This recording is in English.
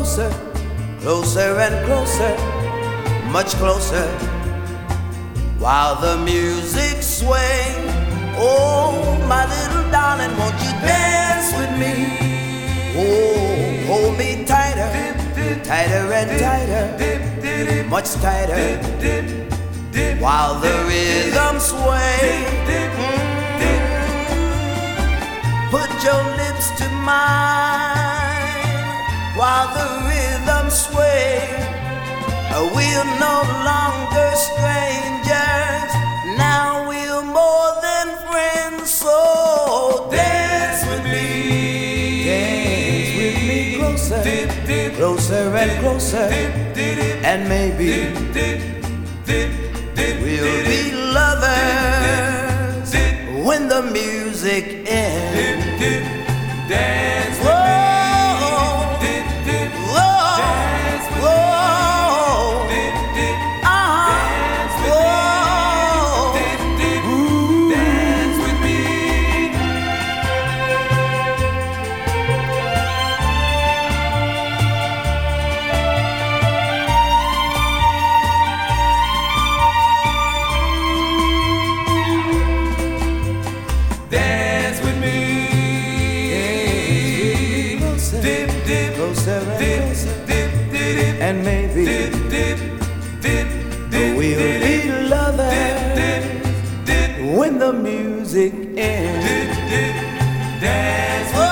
closer closer and closer, much closer, while the music swings. Oh, my little darling, won't you dance with me? Oh, hold me tighter, tighter and tighter, much tighter, while the rhythm sways. Mm, put your lips to mine while the rhythm sways. We're no longer strangers. Now we're more than friends. So dance with me. Dance with me closer. Closer and closer. And maybe we'll be lovers when the music ends. dip, closer and dip. Dip, dip, dip, and maybe dip, dip, dip, dip, we'll be lovers dip, dip, dip, when the music ends. Dip, dip, dance.